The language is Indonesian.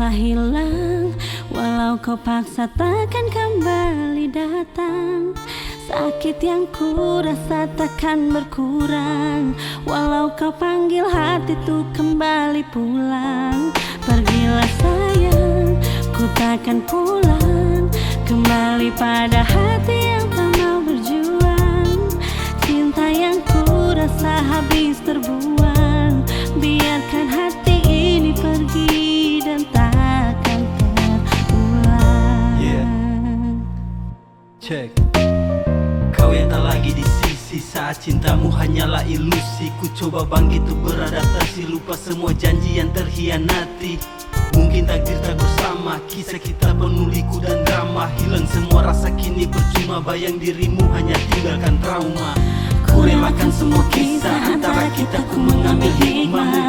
Telah hilang. Walau kau paksa takkan kembali datang. Sakit yang ku rasa takkan berkurang. Walau kau panggil hati tuh kembali pulang. Pergilah sayang, ku takkan pulang. Kembali pada hati Check Kau yang tak lagi di sisi Saat cintamu hanyalah ilusi. Ku coba bangkit untuk beradaptasi. Lupa semua janji yang terhianati. Mungkin takdir tak bersama. Kisah kita penuh liku dan drama. Hilang semua rasa kini. Percuma Bayang dirimu hanya tinggalkan trauma. Ku relakan semua kisah. Antara kita ku mengambil hikmah